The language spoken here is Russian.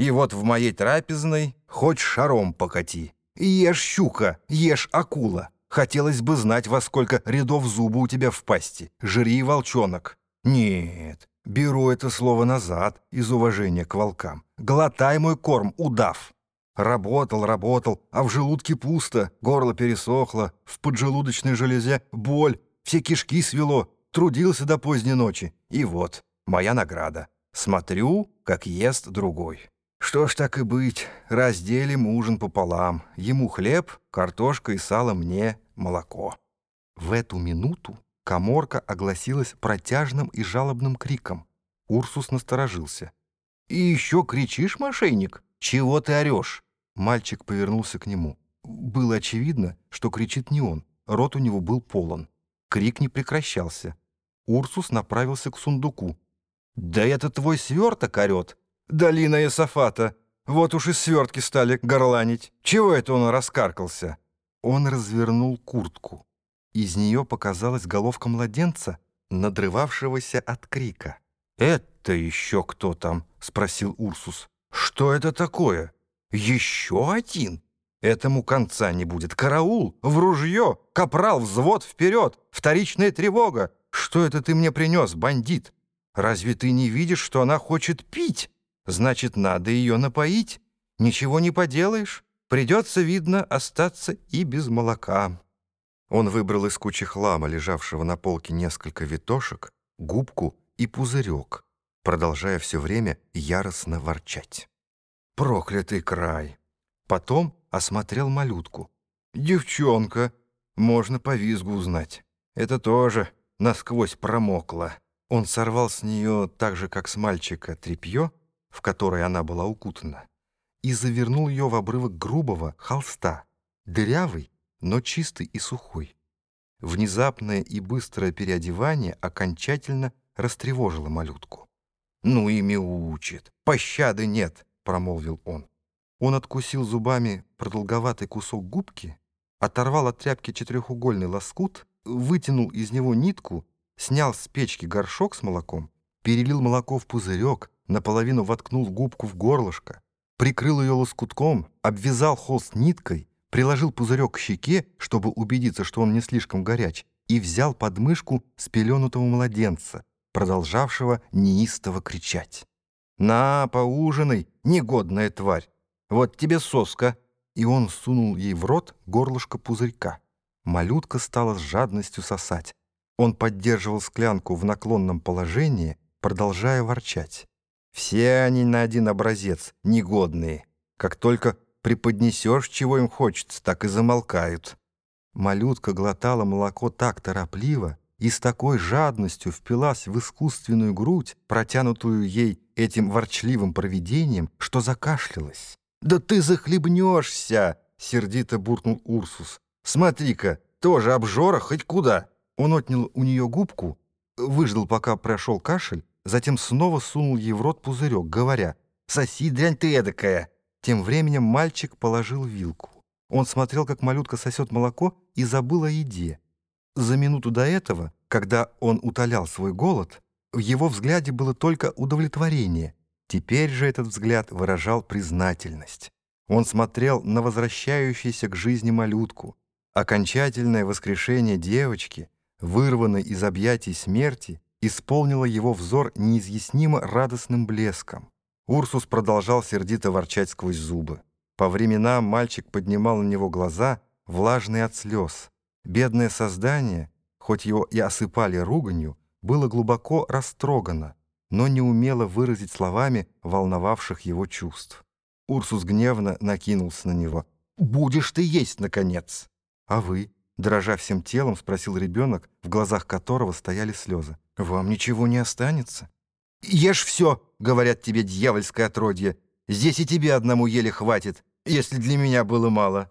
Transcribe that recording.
И вот в моей трапезной хоть шаром покати. Ешь, щука, ешь, акула. Хотелось бы знать, во сколько рядов зубы у тебя в пасти. Жри, волчонок. Нет, беру это слово назад из уважения к волкам. Глотай мой корм, удав. Работал, работал, а в желудке пусто, горло пересохло, в поджелудочной железе боль, все кишки свело, трудился до поздней ночи. И вот, моя награда. Смотрю, как ест другой. Что ж так и быть, разделим ужин пополам. Ему хлеб, картошка и сало мне молоко. В эту минуту коморка огласилась протяжным и жалобным криком. Урсус насторожился. «И еще кричишь, мошенник? Чего ты орешь?» Мальчик повернулся к нему. Было очевидно, что кричит не он. Рот у него был полон. Крик не прекращался. Урсус направился к сундуку. «Да это твой сверток орет! Долина Эсофата! Вот уж и свертки стали горланить! Чего это он раскаркался?» Он развернул куртку. Из нее показалась головка младенца, надрывавшегося от крика. «Это еще кто там?» — спросил Урсус. «Что это такое? Еще один? Этому конца не будет. Караул, в ружье, капрал, взвод вперед, вторичная тревога. Что это ты мне принес, бандит? Разве ты не видишь, что она хочет пить? Значит, надо ее напоить. Ничего не поделаешь. Придется, видно, остаться и без молока». Он выбрал из кучи хлама, лежавшего на полке, несколько витошек, губку и пузырек, продолжая все время яростно ворчать. «Проклятый край!» Потом осмотрел малютку. «Девчонка! Можно по визгу узнать. Это тоже насквозь промокла». Он сорвал с нее так же, как с мальчика, тряпье, в которое она была укутана, и завернул ее в обрывок грубого холста, дырявый, но чистый и сухой. Внезапное и быстрое переодевание окончательно растревожило малютку. «Ну и мяучит! Пощады нет!» — промолвил он. Он откусил зубами продолговатый кусок губки, оторвал от тряпки четырехугольный лоскут, вытянул из него нитку, снял с печки горшок с молоком, перелил молоко в пузырек, наполовину воткнул губку в горлышко, прикрыл ее лоскутком, обвязал холст ниткой, приложил пузырек к щеке, чтобы убедиться, что он не слишком горяч, и взял подмышку спеленутого младенца, продолжавшего неистово кричать. «На, поужинай, негодная тварь! Вот тебе соска!» И он сунул ей в рот горлышко пузырька. Малютка стала с жадностью сосать. Он поддерживал склянку в наклонном положении, продолжая ворчать. Все они на один образец, негодные. Как только преподнесешь, чего им хочется, так и замолкают. Малютка глотала молоко так торопливо и с такой жадностью впилась в искусственную грудь, протянутую ей этим ворчливым провидением, что закашлялась. «Да ты захлебнешься!» — сердито буркнул Урсус. «Смотри-ка, тоже обжора хоть куда!» Он отнял у нее губку, выждал, пока прошел кашель, затем снова сунул ей в рот пузырек, говоря «Соси, дрянь ты эдакая!» Тем временем мальчик положил вилку. Он смотрел, как малютка сосет молоко, и забыл о еде. За минуту до этого, когда он утолял свой голод, в его взгляде было только удовлетворение. Теперь же этот взгляд выражал признательность. Он смотрел на возвращающуюся к жизни малютку. Окончательное воскрешение девочки, вырванной из объятий смерти, исполнила его взор неизъяснимо радостным блеском. Урсус продолжал сердито ворчать сквозь зубы. По временам мальчик поднимал на него глаза, влажные от слез. Бедное создание, хоть его и осыпали руганью, было глубоко растрогано, но не умело выразить словами волновавших его чувств. Урсус гневно накинулся на него. «Будешь ты есть, наконец!» «А вы?» Дрожа всем телом, спросил ребенок, в глазах которого стояли слезы. «Вам ничего не останется?» «Ешь все!» — говорят тебе дьявольское отродье. «Здесь и тебе одному еле хватит, если для меня было мало».